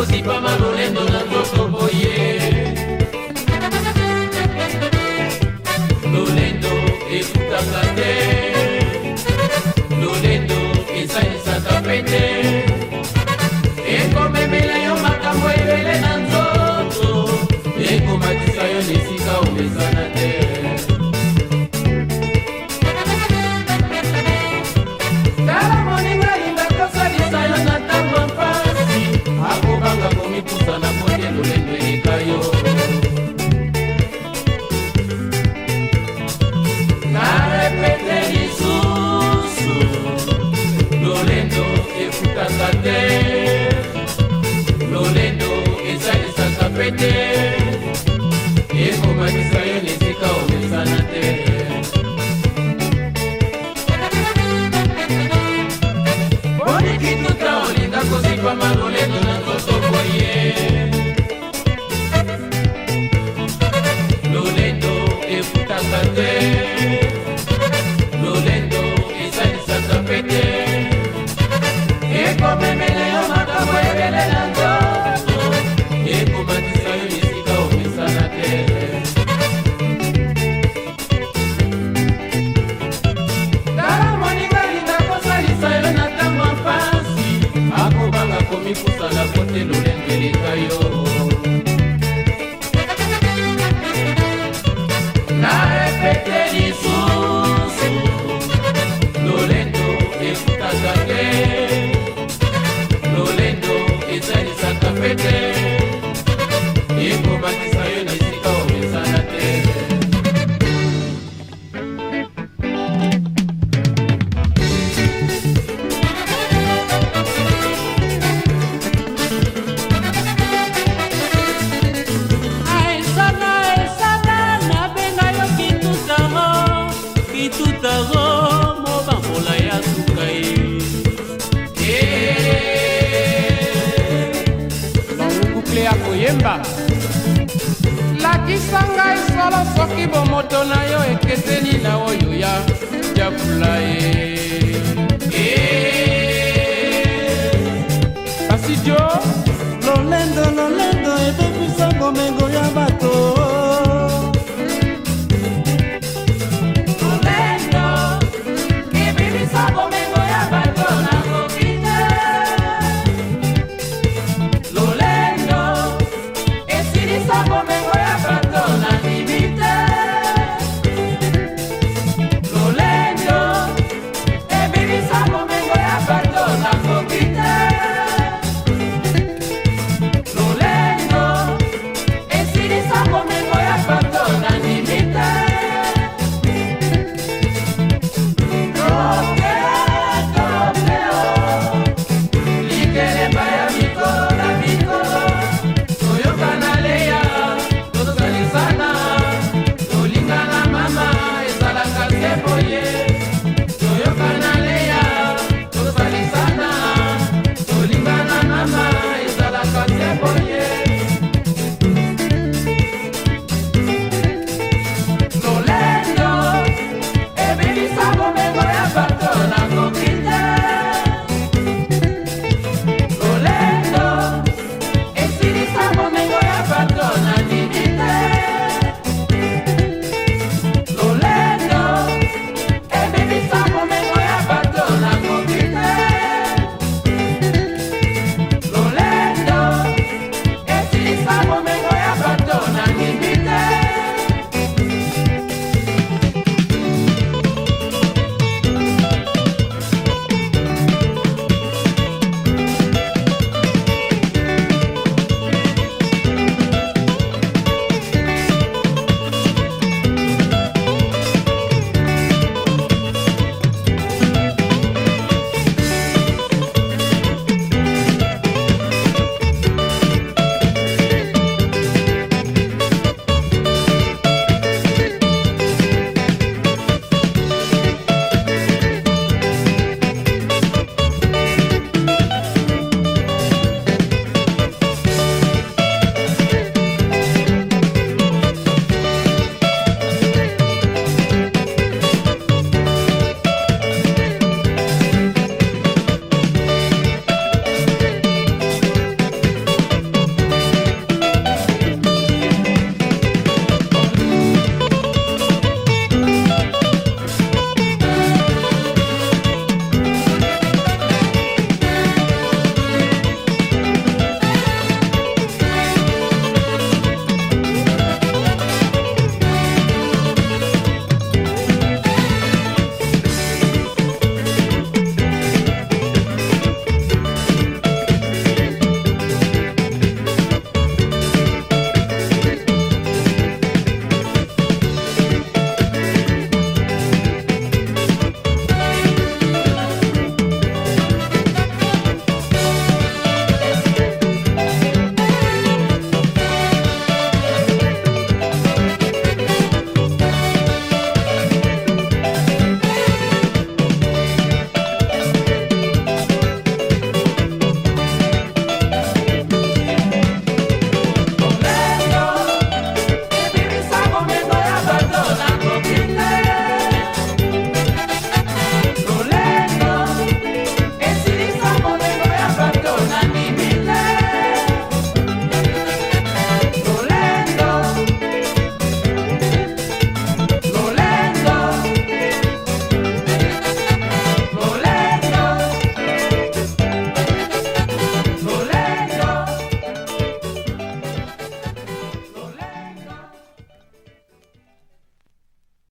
Musipa te. Ivuba Kiswahili zikaumizana te. Boni kitu taolinda kuzipa maruletu na ndoto boye Lulendo efutaka te Lulendo isanisaka pete Ekomemele yo makambo ebele na ndoto kosimba lakisa ngai solo soki bomoto na yo ekeseni na oyo ya jakula ye. Kasi jo lolendo lolendo ebebisa bomengo ya bato.